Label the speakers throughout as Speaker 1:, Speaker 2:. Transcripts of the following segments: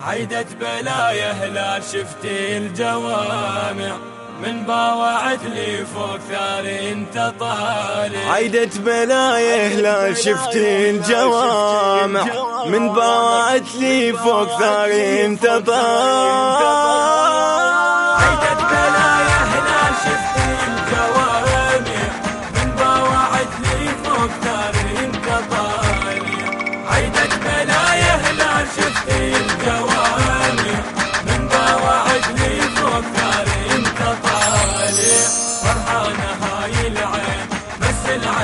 Speaker 1: عيدة بلايا هلال شفتي الجوامع. من باوعت لي فوق ثاري انت طالع
Speaker 2: عيدة بلايا هلال شفتي الجوامع. من باوعت لي فوق ثاري انت طالع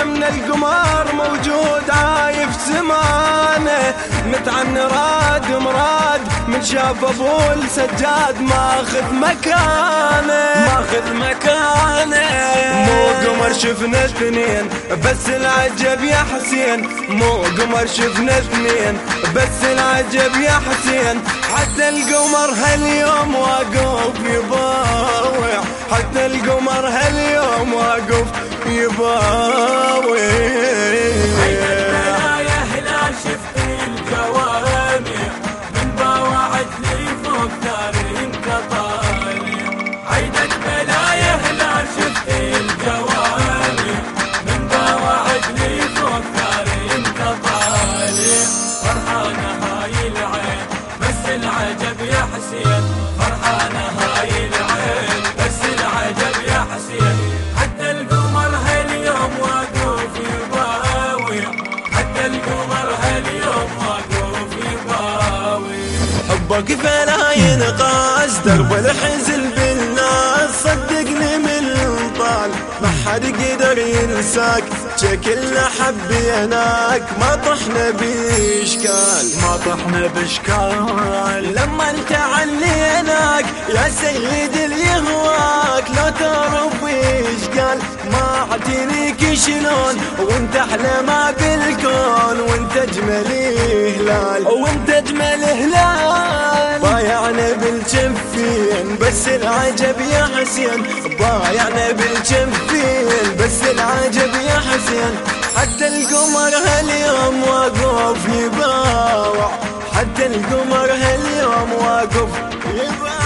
Speaker 2: يمن القمر موجود عايف زمانه. متعني راد مراد من شاف ابو السجاد ماخذ مكانه. ماخذ مكانه. مو قمر شفنا اثنين بس العجب يا حسين. مو قمر شفنا اثنين بس العجب يا حسين. حتى القمر هاليوم واقف يباوع. حتى القمر هاليوم واقف يباوع وقف لا ينقاس درب الحزن بالناس صدقني من طال. ما حد قدر ينساك شكلنا حب هناك ما طحنا بإشكال. ما طحنا بإشكال. لما انت عليناك يا سيد اللي يهواك. لو تعرف إيش قال ما اعتنيك شلون وانت أحلى ما بالكون وانت أجمل هلال وانت أجمل هلال ضايعنا بالجفين بس العجب يا حسين. ضايعنا بالجفين بس العجب يا حسين. حتى القمر هاليوم واقف يباوع. حتى القمر هاليوم واقف يباوع.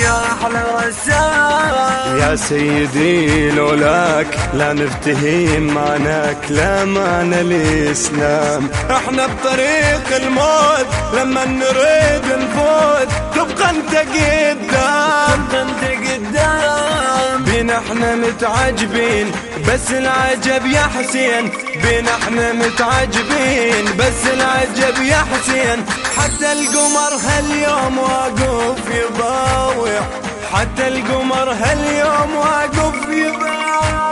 Speaker 2: يا أحلى رسام يا سيدي لولاك لا نفتهي معناك لا معنى الاسلام إحنا بطريق الموت لما نريد نفوت. متعجبين بس العجب يا حسين. بينا إحنا متعجبين بس العجب يا حسين. حتى القمر هاليوم واقف يضاوع حتى القمر هاليوم واقف يضاوع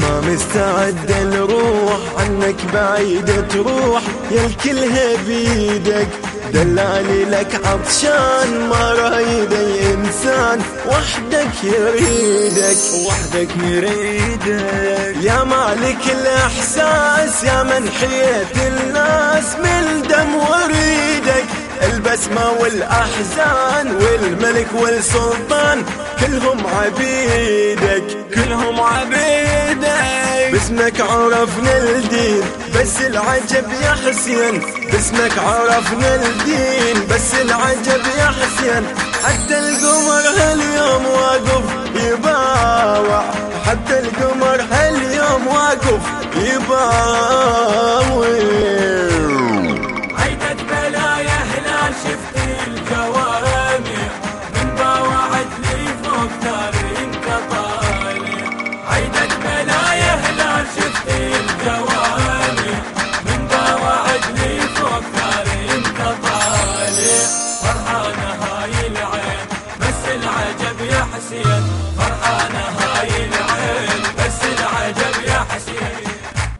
Speaker 1: ما
Speaker 2: مستعد الروح عنك بعيدة تروح. يا الكل بيدك دلالي لك عطشان. ما رأيد اي انسان وحدك يريدك.
Speaker 1: وحدك يريدك.
Speaker 2: يا مالك الإحساس يا من حيت الناس من دم وريدك. البسمة والأحزان والملك والسلطان كلهم عبيدك
Speaker 1: كلهم عبيدك.
Speaker 2: باسمك عرفنا الدين بس العجب يا حسين. باسمك عرفنا الدين بس العجب يا حسين. حتى القمر هاليوم واقف يباوع حتى القمر هاليوم واقف يباوع.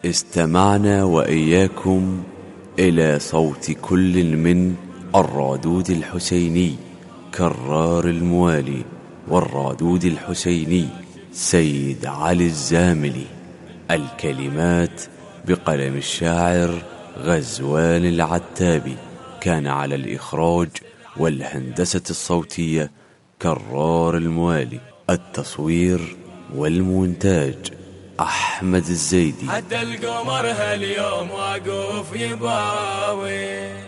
Speaker 3: استمعنا وإياكم إلى صوت كل من الرادود الحسيني كرار الموالي والرادود الحسيني سيد علي الزاملي. الكلمات بقلم الشاعر غزوان العتابي. كان على الإخراج والهندسة الصوتية كرار الموالي. التصوير والمونتاج. أحمد الزيدي.
Speaker 1: حتى القمر هاليوم واقف يباوي.